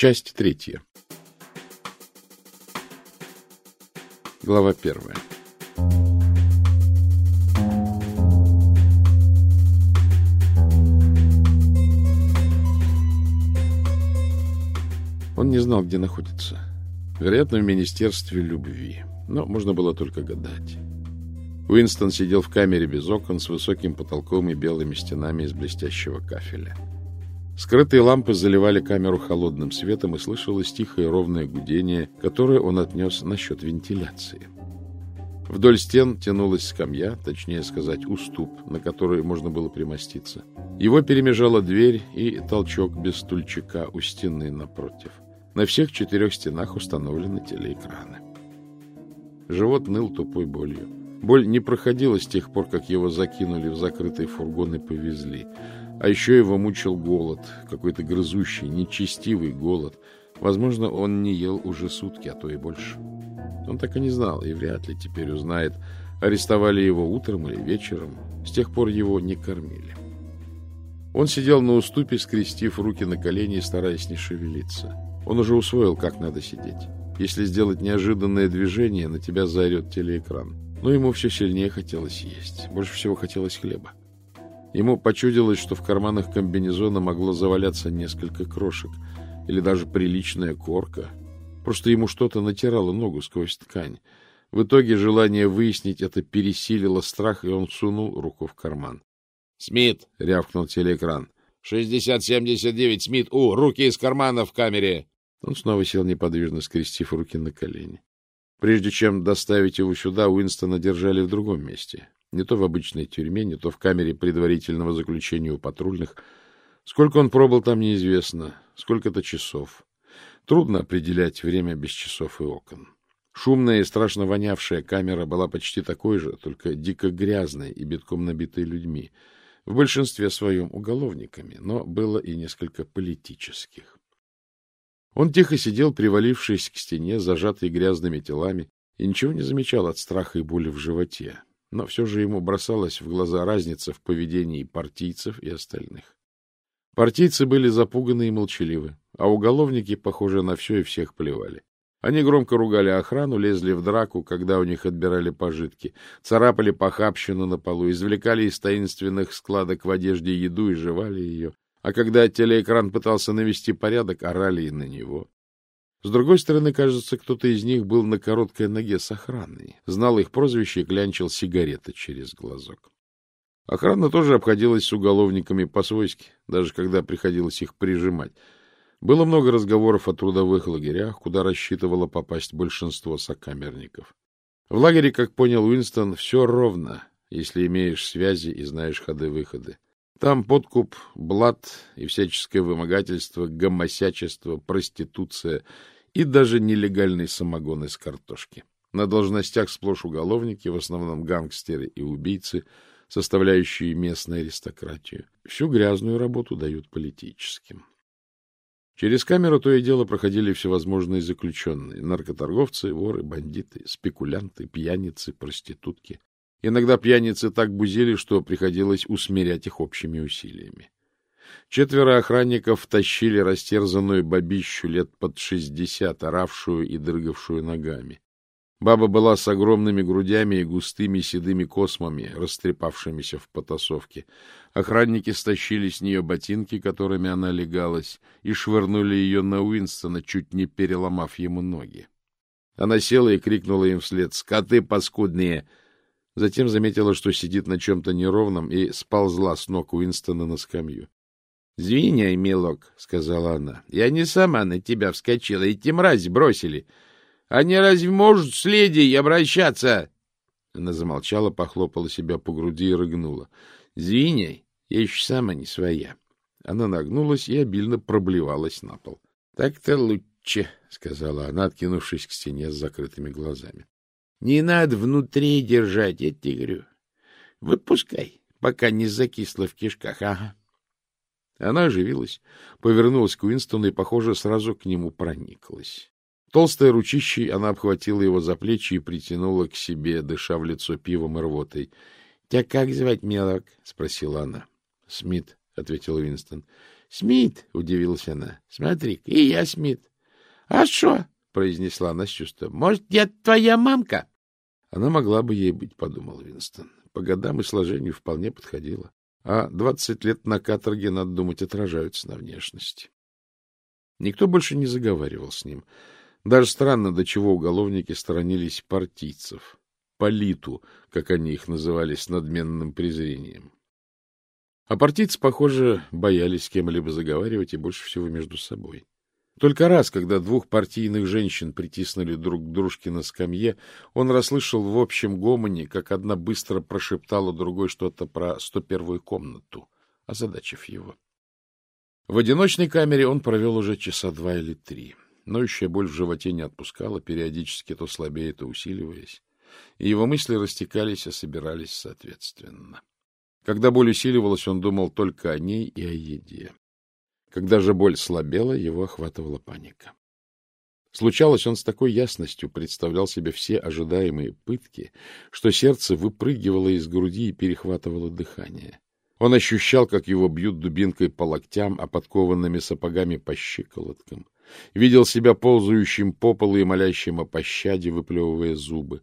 Часть третья. Глава первая. Он не знал, где находится. Вероятно, в Министерстве любви. Но можно было только гадать. Уинстон сидел в камере без окон с высоким потолком и белыми стенами из блестящего кафеля. Скрытые лампы заливали камеру холодным светом, и слышалось тихое ровное гудение, которое он отнес насчет вентиляции. Вдоль стен тянулась скамья, точнее сказать, уступ, на который можно было примоститься. Его перемежала дверь и толчок без стульчика у стены напротив. На всех четырех стенах установлены телеэкраны. Живот ныл тупой болью. Боль не проходила с тех пор, как его закинули в закрытый фургон и повезли. А еще его мучил голод, какой-то грызущий, нечестивый голод. Возможно, он не ел уже сутки, а то и больше. Он так и не знал, и вряд ли теперь узнает, арестовали его утром или вечером. С тех пор его не кормили. Он сидел на уступе, скрестив руки на колени стараясь не шевелиться. Он уже усвоил, как надо сидеть. Если сделать неожиданное движение, на тебя заорет телеэкран. Но ему все сильнее хотелось есть. Больше всего хотелось хлеба. Ему почудилось, что в карманах комбинезона могло заваляться несколько крошек или даже приличная корка. Просто ему что-то натирало ногу сквозь ткань. В итоге желание выяснить это пересилило страх, и он сунул руку в карман. — Смит! — рявкнул телеэкран. — Шестьдесят семьдесят девять, Смит! У, руки из кармана в камере! Он снова сел неподвижно, скрестив руки на колени. Прежде чем доставить его сюда, Уинстона держали в другом месте. Не то в обычной тюрьме, не то в камере предварительного заключения у патрульных. Сколько он пробыл там, неизвестно. Сколько-то часов. Трудно определять время без часов и окон. Шумная и страшно вонявшая камера была почти такой же, только дико грязной и битком набитой людьми. В большинстве своем уголовниками, но было и несколько политических. Он тихо сидел, привалившись к стене, зажатый грязными телами, и ничего не замечал от страха и боли в животе но все же ему бросалась в глаза разница в поведении партийцев и остальных. Партийцы были запуганы и молчаливы, а уголовники, похоже, на все и всех плевали. Они громко ругали охрану, лезли в драку, когда у них отбирали пожитки, царапали похабщину на полу, извлекали из таинственных складок в одежде еду и жевали ее, а когда телеэкран пытался навести порядок, орали и на него. С другой стороны, кажется, кто-то из них был на короткой ноге с охраной, знал их прозвище и клянчил сигареты через глазок. Охрана тоже обходилась с уголовниками по-свойски, даже когда приходилось их прижимать. Было много разговоров о трудовых лагерях, куда рассчитывало попасть большинство сокамерников. В лагере, как понял Уинстон, все ровно, если имеешь связи и знаешь ходы-выходы. Там подкуп, блат и всяческое вымогательство, гомосячество, проституция и даже нелегальный самогон из картошки. На должностях сплошь уголовники, в основном гангстеры и убийцы, составляющие местную аристократию. Всю грязную работу дают политическим. Через камеру то и дело проходили всевозможные заключенные — наркоторговцы, воры, бандиты, спекулянты, пьяницы, проститутки. Иногда пьяницы так бузили, что приходилось усмирять их общими усилиями. Четверо охранников тащили растерзанную бабищу лет под шестьдесят, оравшую и дрыгавшую ногами. Баба была с огромными грудями и густыми седыми космами, растрепавшимися в потасовке. Охранники стащили с нее ботинки, которыми она легалась, и швырнули ее на Уинстона, чуть не переломав ему ноги. Она села и крикнула им вслед «Скоты паскудные!» Затем заметила, что сидит на чем-то неровном, и сползла с ног Уинстона на скамью. — Звиняй, милок, — сказала она. — Я не сама на тебя вскочила, эти мрази бросили. Они разве могут с леди обращаться? Она замолчала, похлопала себя по груди и рыгнула. — Звиняй, я еще сама не своя. Она нагнулась и обильно проблевалась на пол. — Так-то лучше, — сказала она, откинувшись к стене с закрытыми глазами. Не надо внутри держать, я тебе говорю. Выпускай, пока не закисло в кишках. Ага. Она оживилась, повернулась к Уинстону и, похоже, сразу к нему прониклась. Толстой ручищей она обхватила его за плечи и притянула к себе, дыша в лицо пивом и рвотой. — Тебя как звать, мелок? — спросила она. — Смит, — ответил Уинстон. Смит, — удивилась она. — Смотри, и я Смит. — А что? — произнесла она с чувством. — Может, я твоя мамка? Она могла бы ей быть, — подумал Винстон. По годам и сложению вполне подходила. А двадцать лет на каторге, надо думать, отражаются на внешности. Никто больше не заговаривал с ним. Даже странно, до чего уголовники сторонились партийцев. Политу, как они их называли с надменным презрением. А партийцы, похоже, боялись кем-либо заговаривать и больше всего между собой. Только раз, когда двух партийных женщин притиснули друг к дружке на скамье, он расслышал в общем гомоне, как одна быстро прошептала другой что-то про 101-ю комнату, озадачив его. В одиночной камере он провел уже часа два или три. Ноющая боль в животе не отпускала, периодически то слабее, то усиливаясь, и его мысли растекались и собирались соответственно. Когда боль усиливалась, он думал только о ней и о еде. Когда же боль слабела, его охватывала паника. Случалось, он с такой ясностью представлял себе все ожидаемые пытки, что сердце выпрыгивало из груди и перехватывало дыхание. Он ощущал, как его бьют дубинкой по локтям, а подкованными сапогами по щиколоткам. Видел себя ползающим по полу и молящим о пощаде, выплевывая зубы.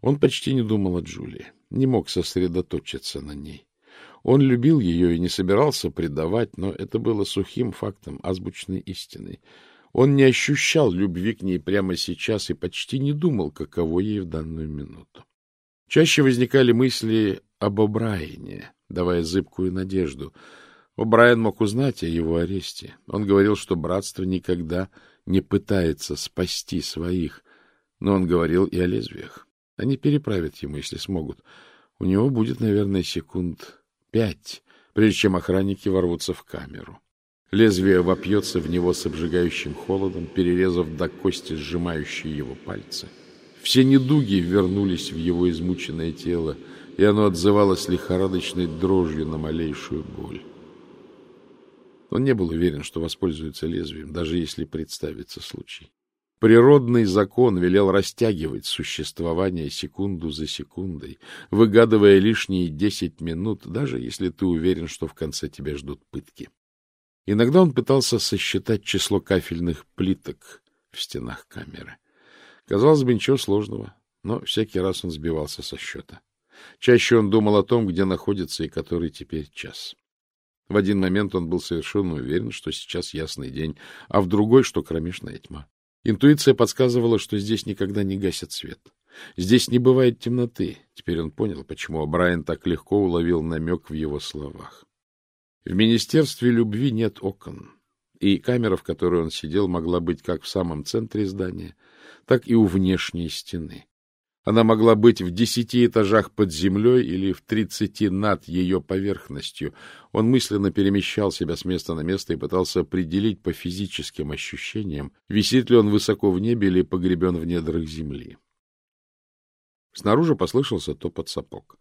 Он почти не думал о Джулии, не мог сосредоточиться на ней. Он любил ее и не собирался предавать, но это было сухим фактом, азбучной истиной. Он не ощущал любви к ней прямо сейчас и почти не думал, каково ей в данную минуту. Чаще возникали мысли об О'Брайене, давая зыбкую надежду. О'Брайен мог узнать о его аресте. Он говорил, что братство никогда не пытается спасти своих, но он говорил и о лезвиях. Они переправят ему, если смогут. У него будет, наверное, секунд пять, прежде чем охранники ворвутся в камеру. Лезвие вопьется в него с обжигающим холодом, перерезав до кости сжимающие его пальцы. Все недуги вернулись в его измученное тело, и оно отзывалось лихорадочной дрожью на малейшую боль. Он не был уверен, что воспользуется лезвием, даже если представится случай. Природный закон велел растягивать существование секунду за секундой, выгадывая лишние десять минут, даже если ты уверен, что в конце тебя ждут пытки. Иногда он пытался сосчитать число кафельных плиток в стенах камеры. Казалось бы, ничего сложного, но всякий раз он сбивался со счета. Чаще он думал о том, где находится и который теперь час. В один момент он был совершенно уверен, что сейчас ясный день, а в другой, что кромешная тьма. Интуиция подсказывала, что здесь никогда не гасят свет. Здесь не бывает темноты. Теперь он понял, почему Брайан так легко уловил намек в его словах. В Министерстве любви нет окон, и камера, в которой он сидел, могла быть как в самом центре здания, так и у внешней стены. Она могла быть в десяти этажах под землей или в тридцати над ее поверхностью. Он мысленно перемещал себя с места на место и пытался определить по физическим ощущениям, висит ли он высоко в небе или погребен в недрах земли. Снаружи послышался топот сапог.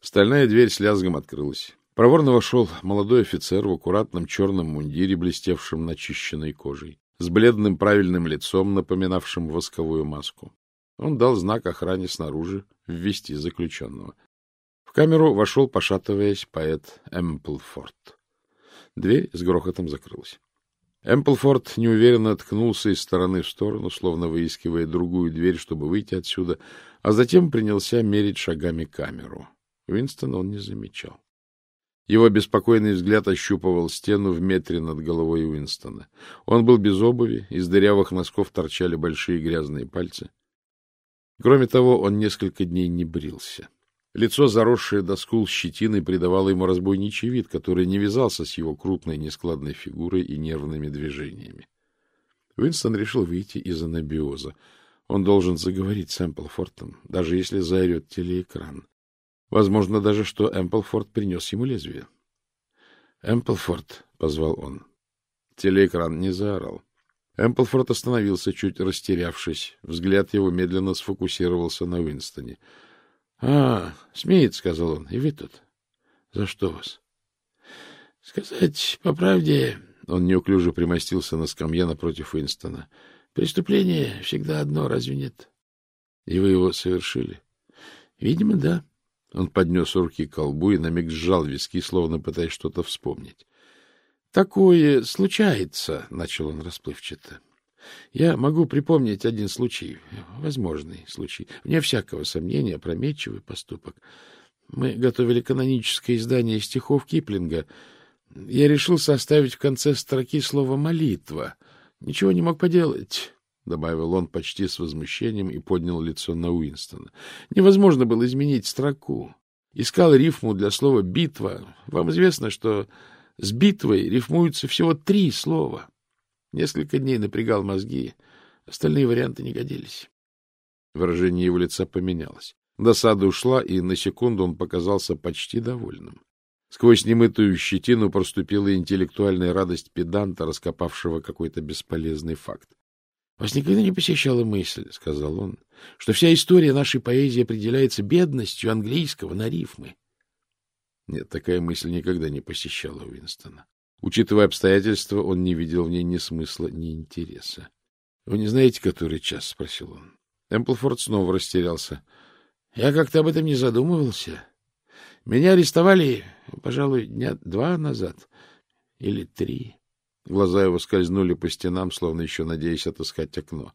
Стальная дверь с лязгом открылась. Проворно вошел молодой офицер в аккуратном черном мундире, блестевшем начищенной кожей, с бледным правильным лицом, напоминавшим восковую маску. Он дал знак охране снаружи ввести заключенного. В камеру вошел, пошатываясь, поэт Эмплфорд. Дверь с грохотом закрылась. Эмплфорд неуверенно ткнулся из стороны в сторону, словно выискивая другую дверь, чтобы выйти отсюда, а затем принялся мерить шагами камеру. Уинстона он не замечал. Его беспокойный взгляд ощупывал стену в метре над головой Уинстона. Он был без обуви, из дырявых носков торчали большие грязные пальцы. Кроме того, он несколько дней не брился. Лицо, заросшее до скул щетиной, придавало ему разбойничий вид, который не вязался с его крупной нескладной фигурой и нервными движениями. Уинстон решил выйти из анабиоза. Он должен заговорить с Эмплфортом, даже если заорет телеэкран. Возможно даже, что Эмплфорд принес ему лезвие. «Эмплфорд», — позвал он. Телеэкран не заорал. Эмплфорд остановился, чуть растерявшись. Взгляд его медленно сфокусировался на Уинстоне. — А, Смит, — сказал он, — и вы тут? — За что вас? — Сказать по правде, он неуклюже примостился на скамье напротив Уинстона. — Преступление всегда одно, разве нет? — И вы его совершили? — Видимо, да. Он поднес руки к колбу и на миг сжал виски, словно пытаясь что-то вспомнить. Такое случается, — начал он расплывчато. Я могу припомнить один случай, возможный случай, вне всякого сомнения, опрометчивый поступок. Мы готовили каноническое издание стихов Киплинга. Я решил составить в конце строки слово «молитва». Ничего не мог поделать, — добавил он почти с возмущением и поднял лицо на Уинстона. Невозможно было изменить строку. Искал рифму для слова «битва». Вам известно, что с битвой рифмуются всего три слова. Несколько дней напрягал мозги. Остальные варианты не годились. Выражение его лица поменялось. Досада ушла, и на секунду он показался почти довольным. Сквозь немытую щетину проступила интеллектуальная радость педанта, раскопавшего какой-то бесполезный факт. — Вас никогда не посещала мысль, — сказал он, — что вся история нашей поэзии определяется бедностью английского на рифмы. Нет, такая мысль никогда не посещала Уинстона. Учитывая обстоятельства, он не видел в ней ни смысла, ни интереса. — Вы не знаете, который час? — спросил он. Эмплфорд снова растерялся. — Я как-то об этом не задумывался. Меня арестовали, пожалуй, дня два назад или три. Глаза его скользнули по стенам, словно еще надеясь отыскать окно.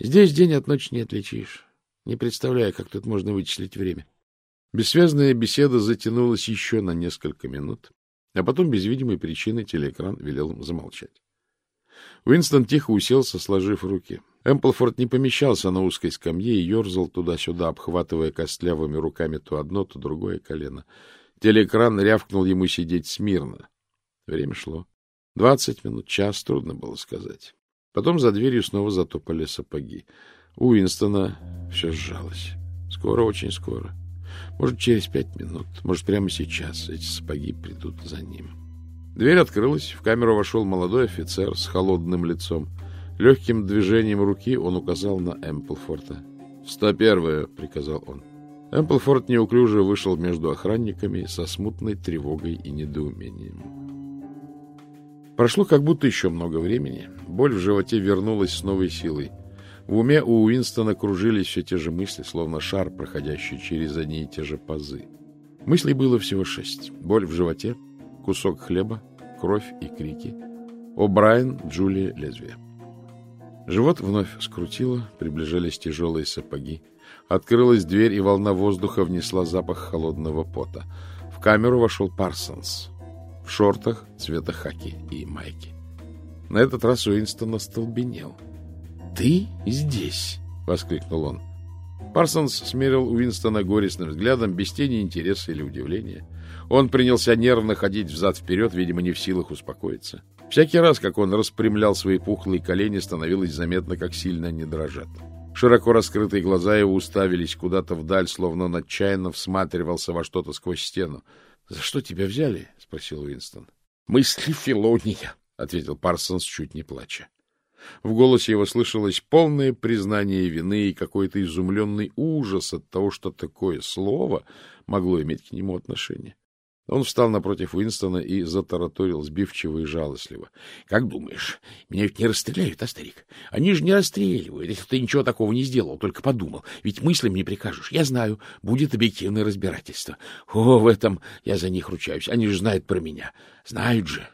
Здесь день от ночи не отличишь. Не представляю, как тут можно вычислить время. Бессвязная беседа затянулась еще на несколько минут. А потом, без видимой причины, телеэкран велел замолчать. Уинстон тихо уселся, сложив руки. Эмплфорд не помещался на узкой скамье и ерзал туда-сюда, обхватывая костлявыми руками то одно, то другое колено. Телеэкран рявкнул ему сидеть смирно. Время шло. Двадцать минут, час, трудно было сказать. Потом за дверью снова затопали сапоги. У Уинстона все сжалось. Скоро, очень скоро. Может, через пять минут, может, прямо сейчас эти сапоги придут за ним. Дверь открылась, в камеру вошел молодой офицер с холодным лицом. Легким движением руки он указал на Эмплфорта. «Сто первое», — приказал он. Эмплфорд неуклюже вышел между охранниками со смутной тревогой и недоумением. Прошло как будто еще много времени. Боль в животе вернулась с новой силой. В уме у Уинстона кружились все те же мысли, словно шар, проходящий через одни и те же пазы. Мыслей было всего шесть. Боль в животе, кусок хлеба, кровь и крики. О Брайан, Джулия, лезвие. Живот вновь скрутило, приближались тяжелые сапоги. Открылась дверь, и волна воздуха внесла запах холодного пота. В камеру вошел Парсонс в шортах цвета хаки и майки. На этот раз Уинстон остолбенел —— Ты здесь? — воскликнул он. Парсонс смерил Уинстона горестным взглядом, без тени интереса или удивления. Он принялся нервно ходить взад-вперед, видимо, не в силах успокоиться. Всякий раз, как он распрямлял свои пухлые колени, становилось заметно, как сильно они дрожат. Широко раскрытые глаза его уставились куда-то вдаль, словно он отчаянно всматривался во что-то сквозь стену. — За что тебя взяли? — спросил Уинстон. — Мысли Филония, — ответил Парсонс, чуть не плача. В голосе его слышалось полное признание вины и какой-то изумленный ужас от того, что такое слово могло иметь к нему отношение. Он встал напротив Уинстона и затараторил сбивчиво и жалостливо. — Как думаешь, меня ведь не расстреляют, а, старик? Они же не расстреливают, если ты ничего такого не сделал, только подумал. Ведь мыслям не прикажешь. Я знаю, будет объективное разбирательство. О, в этом я за них ручаюсь. Они же знают про меня. Знают же.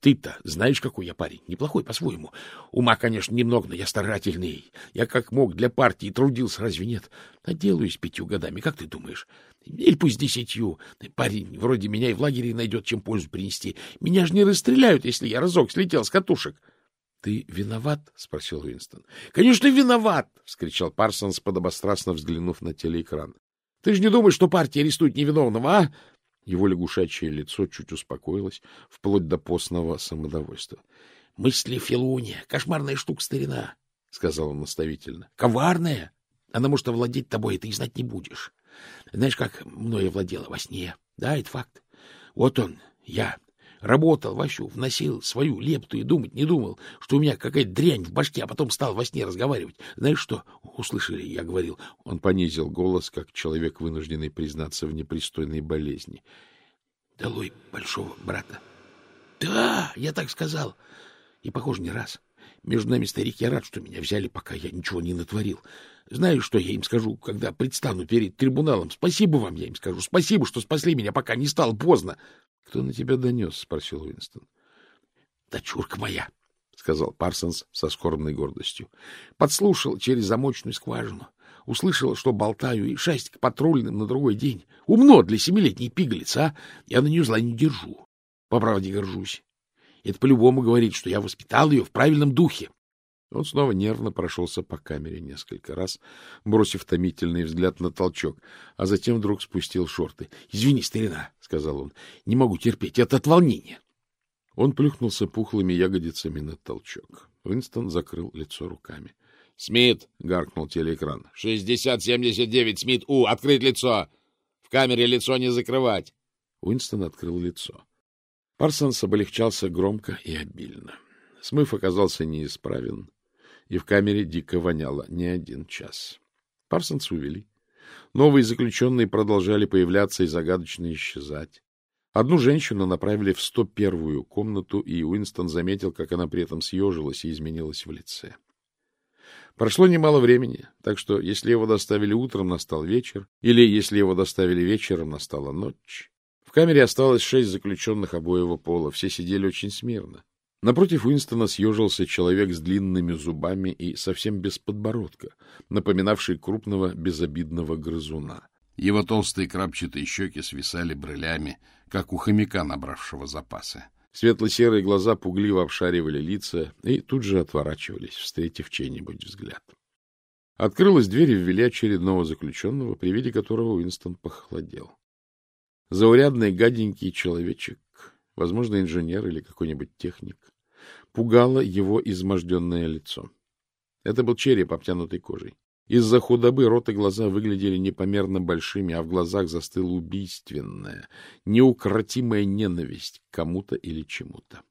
Ты-то знаешь, какой я парень. Неплохой по-своему. Ума, конечно, немного, но я старательный. Я как мог для партии трудился, разве нет? Наделаюсь пятью годами, как ты думаешь? Или пусть десятью. Парень вроде меня и в лагере найдет, чем пользу принести. Меня же не расстреляют, если я разок слетел с катушек. — Ты виноват? — спросил Уинстон. — Конечно, виноват! — вскричал Парсонс, подобострастно взглянув на телеэкран. — Ты же не думаешь, что партия арестует невиновного, а? Его лягушачье лицо чуть успокоилось, вплоть до постного самодовольства. — Мысли Филуния, кошмарная штука старина, — сказал он наставительно. — Коварная. Она может овладеть тобой, и ты знать не будешь. Знаешь, как мною овладела во сне? Да, это факт. Вот он, я, Работал вовсю, вносил свою лепту и думать не думал, что у меня какая-то дрянь в башке, а потом стал во сне разговаривать. Знаешь что? Услышали, я говорил. Он понизил голос, как человек, вынужденный признаться в непристойной болезни. Долой большого брата. Да, я так сказал. И, похоже, не раз. Между нами, старик, я рад, что меня взяли, пока я ничего не натворил. Знаешь, что я им скажу, когда предстану перед трибуналом? Спасибо вам, я им скажу. Спасибо, что спасли меня, пока не стало поздно. — Кто на тебя донес? — спросил Уинстон. дочурка моя, — сказал Парсонс со скорбной гордостью. Подслушал через замочную скважину. Услышала, что болтаю, и шастик патрульным на другой день. Умно для семилетней пигалицы, а? Я на нее зла не держу. По правде горжусь. Это по-любому говорит, что я воспитал ее в правильном духе. Он снова нервно прошелся по камере несколько раз, бросив томительный взгляд на толчок, а затем вдруг спустил шорты. — Извини, старина, — сказал он, — не могу терпеть, это от волнения. Он плюхнулся пухлыми ягодицами на толчок. Уинстон закрыл лицо руками. — Смит! — гаркнул телеэкран. — Шестьдесят семьдесят девять, Смит! У! Открыть лицо! В камере лицо не закрывать! Уинстон открыл лицо. Парсонс облегчался громко и обильно. Смыв оказался неисправен, и в камере дико воняло не один час. Парсонс увели. Новые заключенные продолжали появляться и загадочно исчезать. Одну женщину направили в 101-ю комнату, и Уинстон заметил, как она при этом съежилась и изменилась в лице. Прошло немало времени, так что если его доставили утром, настал вечер, или если его доставили вечером, настала ночь. В камере осталось шесть заключенных обоего пола, все сидели очень смирно. Напротив Уинстона съежился человек с длинными зубами и совсем без подбородка, напоминавший крупного безобидного грызуна. Его толстые крапчатые щеки свисали брылями, как у хомяка, набравшего запасы. Светло-серые глаза пугливо обшаривали лица и тут же отворачивались, встретив чей-нибудь взгляд. Открылась дверь и ввели очередного заключенного, при виде которого Уинстон похолодел. Заурядный гаденький человечек, возможно, инженер или какой-нибудь техник, пугало его изможденное лицо. Это был череп, обтянутый кожей. Из-за худобы рот и глаза выглядели непомерно большими, а в глазах застыла убийственная, неукротимая ненависть к кому-то или чему-то.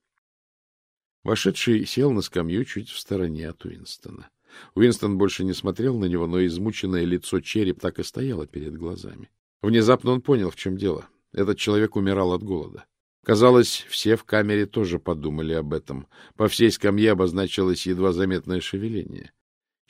Вошедший сел на скамью чуть в стороне от Уинстона. Уинстон больше не смотрел на него, но измученное лицо череп так и стояло перед глазами. Внезапно он понял, в чем дело. Этот человек умирал от голода. Казалось, все в камере тоже подумали об этом. По всей скамье обозначилось едва заметное шевеление.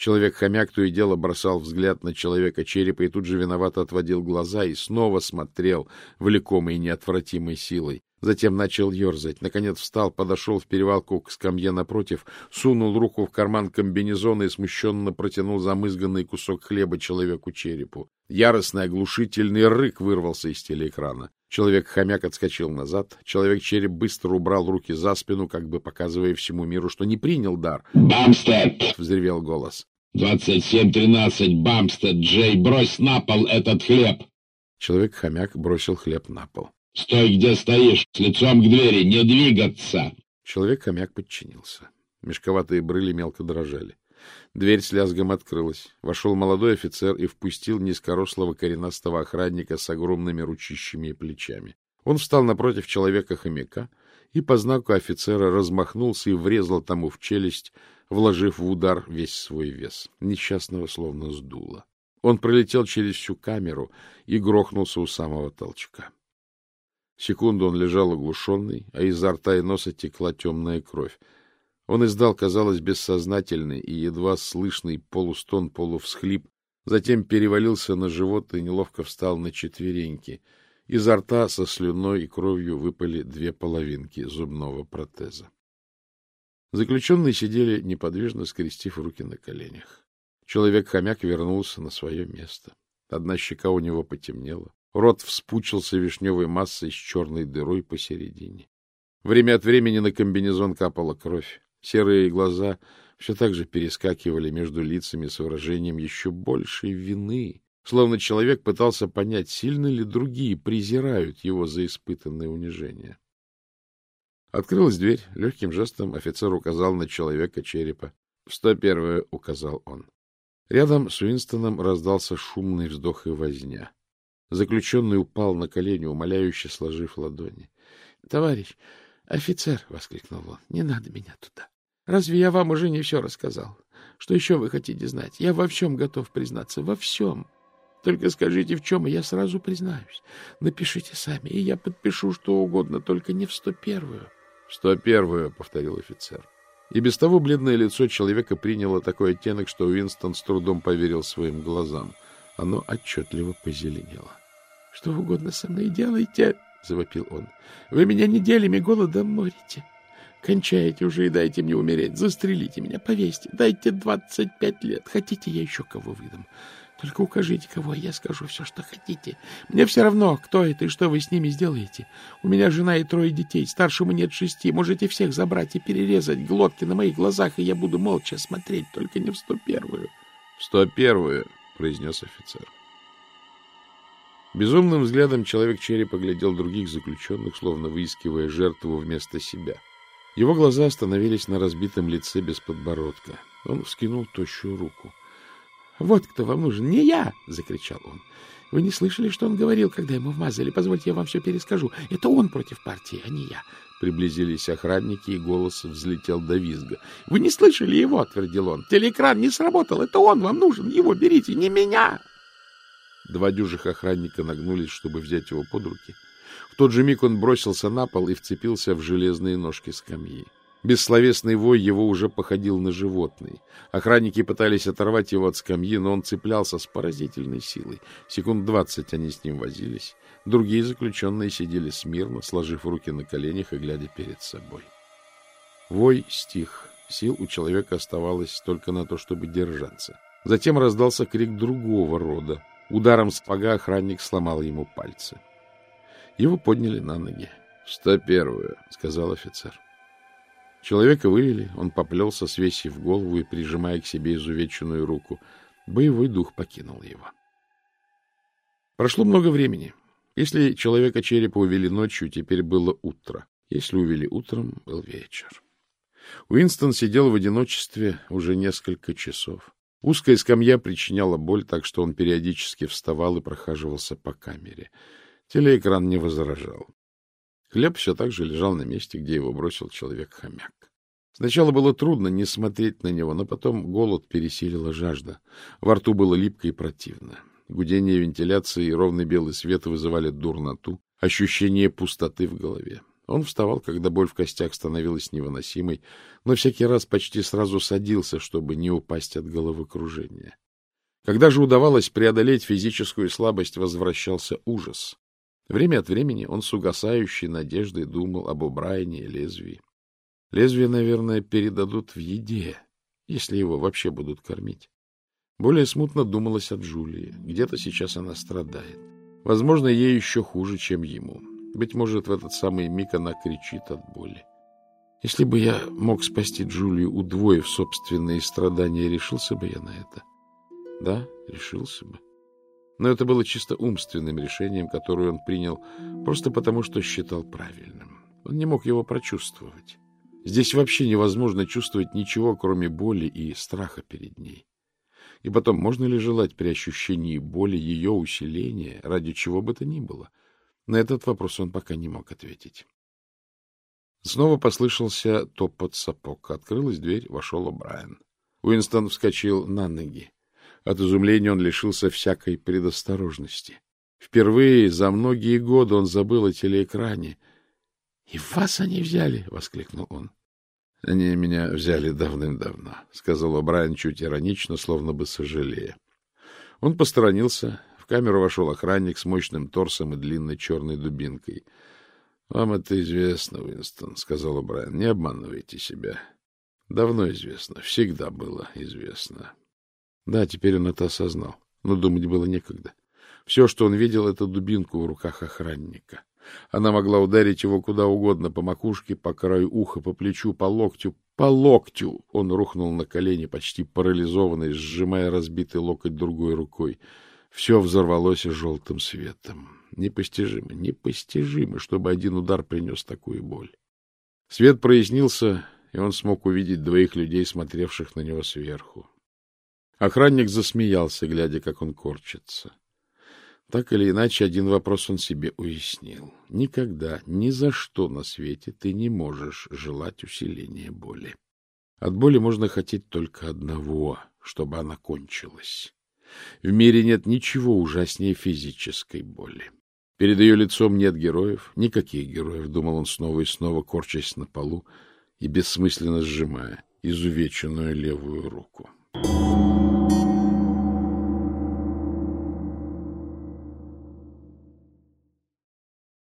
Человек-хомяк то и дело бросал взгляд на человека-черепа и тут же виновато отводил глаза и снова смотрел, влекомый неотвратимой силой. Затем начал ерзать. Наконец встал, подошел в перевалку к скамье напротив, сунул руку в карман комбинезона и смущенно протянул замызганный кусок хлеба человеку-черепу. Яростный оглушительный рык вырвался из телеэкрана. Человек-хомяк отскочил назад. Человек-череп быстро убрал руки за спину, как бы показывая всему миру, что не принял дар. «Бамстед!» — взревел голос. «Двадцать семь тринадцать, Бамстед! Джей, брось на пол этот хлеб!» Человек-хомяк бросил хлеб на пол. «Стой, где стоишь! С лицом к двери! Не двигаться!» Человек-хомяк подчинился. Мешковатые брыли мелко дрожали. Дверь с лязгом открылась. Вошел молодой офицер и впустил низкорослого коренастого охранника с огромными ручищами и плечами. Он встал напротив человека-хомяка и по знаку офицера размахнулся и врезал тому в челюсть, вложив в удар весь свой вес. Несчастного словно сдуло. Он пролетел через всю камеру и грохнулся у самого толчка. Секунду он лежал оглушенный, а изо рта и носа текла темная кровь. Он издал, казалось, бессознательный и едва слышный полустон, полувсхлип, затем перевалился на живот и неловко встал на четвереньки. Изо рта со слюной и кровью выпали две половинки зубного протеза. Заключенные сидели неподвижно, скрестив руки на коленях. Человек-хомяк вернулся на свое место. Одна щека у него потемнела. Рот вспучился вишневой массой с черной дырой посередине. Время от времени на комбинезон капала кровь. Серые глаза все так же перескакивали между лицами с выражением еще большей вины, словно человек пытался понять, сильно ли другие презирают его за испытанное унижение. Открылась дверь. Легким жестом офицер указал на человека черепа. — В сто первое, — указал он. Рядом с Уинстоном раздался шумный вздох и возня. Заключенный упал на колени, умоляюще сложив ладони. — Товарищ, офицер! — воскликнул он. — Не надо меня туда. Разве я вам уже не все рассказал? Что еще вы хотите знать? Я во всем готов признаться, во всем. Только скажите, в чем, и я сразу признаюсь. Напишите сами, и я подпишу что угодно, только не в сто первую. — сто первую, — повторил офицер. И без того бледное лицо человека приняло такой оттенок, что Уинстон с трудом поверил своим глазам. Оно отчетливо позеленело. — Что угодно со мной делайте, — завопил он. — Вы меня неделями голодом морите. Кончайте уже и дайте мне умереть. Застрелите меня, повесьте. Дайте двадцать пять лет. Хотите, я еще кого выдам. Только укажите, кого, я скажу все, что хотите. Мне все равно, кто это и что вы с ними сделаете. У меня жена и трое детей, старшему нет шести. Можете всех забрать и перерезать глотки на моих глазах, и я буду молча смотреть, только не в сто первую. — В сто первую, — произнес офицер. Безумным взглядом человек-череп оглядел других заключенных, словно выискивая жертву вместо себя. Его глаза остановились на разбитом лице без подбородка. Он вскинул тощую руку. Вот кто вам нужен, не я! — закричал он. Вы не слышали, что он говорил, когда ему вмазали? Позвольте, я вам все перескажу. Это он против партии, а не я. Приблизились охранники, и голос взлетел до визга. — Вы не слышали его? — твердил он. — Телеэкран не сработал. Это он вам нужен. Его берите, не меня. Два дюжих охранника нагнулись, чтобы взять его под руки. В тот же миг он бросился на пол и вцепился в железные ножки скамьи. Бессловесный вой его уже походил на животный. Охранники пытались оторвать его от скамьи, но он цеплялся с поразительной силой. Секунд двадцать они с ним возились. Другие заключенные сидели смирно, сложив руки на коленях и глядя перед собой. Вой стих. Сил у человека оставалось только на то, чтобы держаться. Затем раздался крик другого рода. Ударом сапога охранник сломал ему пальцы. Его подняли на ноги. — Сто первую, — сказал офицер. Человека вывели, он поплелся, свесив голову и прижимая к себе изувеченную руку. Боевой дух покинул его. Прошло много времени. Если человека черепа увели ночью, теперь было утро. Если увели утром, был вечер. Уинстон сидел в одиночестве уже несколько часов. Узкая скамья причиняла боль, так что он периодически вставал и прохаживался по камере. Телеэкран не возражал. Хлеб все так же лежал на месте, где его бросил человек-хомяк. Сначала было трудно не смотреть на него, но потом голод пересилила жажда. Во рту было липко и противно. Гудение вентиляции и ровный белый свет вызывали дурноту, ощущение пустоты в голове. Он вставал, когда боль в костях становилась невыносимой, но всякий раз почти сразу садился, чтобы не упасть от головокружения. Когда же удавалось преодолеть физическую слабость, возвращался ужас. Время от времени он с угасающей надеждой думал об Убрайне и лезвии. Лезвие, наверное, передадут в еде, если его вообще будут кормить. Более смутно думалось о Джулии. Где-то сейчас она страдает. Возможно, ей еще хуже, чем ему. Быть может, в этот самый миг она кричит от боли. Если бы я мог спасти Джулию, удвоив собственные страдания, решился бы я на это? Да, решился бы. Но это было чисто умственным решением, которое он принял просто потому, что считал правильным. Он не мог его прочувствовать. Здесь вообще невозможно чувствовать ничего, кроме боли и страха перед ней. И потом, можно ли желать при ощущении боли ее усиления, ради чего бы то ни было? На этот вопрос он пока не мог ответить. Снова послышался топот сапог. Открылась дверь, вошел О'Брайен. Уинстон вскочил на ноги. От изумления он лишился всякой предосторожности. Впервые за многие годы он забыл о телеэкране. — И вас они взяли! — воскликнул он. — Они меня взяли давным-давно, — сказал Брайан чуть иронично, словно бы сожалея. Он посторонился. В камеру вошел охранник с мощным торсом и длинной черной дубинкой. — Вам это известно, Уинстон, — сказал Брайан. — Не обманывайте себя. Давно известно, всегда было известно. Да, теперь он это осознал, но думать было некогда. Все, что он видел, — это дубинку в руках охранника. Она могла ударить его куда угодно, по макушке, по краю уха, по плечу, по локтю. По локтю! Он рухнул на колени, почти парализованный, сжимая разбитый локоть другой рукой. Все взорвалось желтым светом. Непостижимо, непостижимо, чтобы один удар принес такую боль. Свет прояснился, и он смог увидеть двоих людей, смотревших на него сверху. Охранник засмеялся, глядя, как он корчится. Так или иначе, один вопрос он себе уяснил. Никогда, ни за что на свете ты не можешь желать усиления боли. От боли можно хотеть только одного, чтобы она кончилась. В мире нет ничего ужаснее физической боли. Перед ее лицом нет героев, никаких героев, думал он снова и снова, корчась на полу и бессмысленно сжимая изувеченную левую руку. Thank you.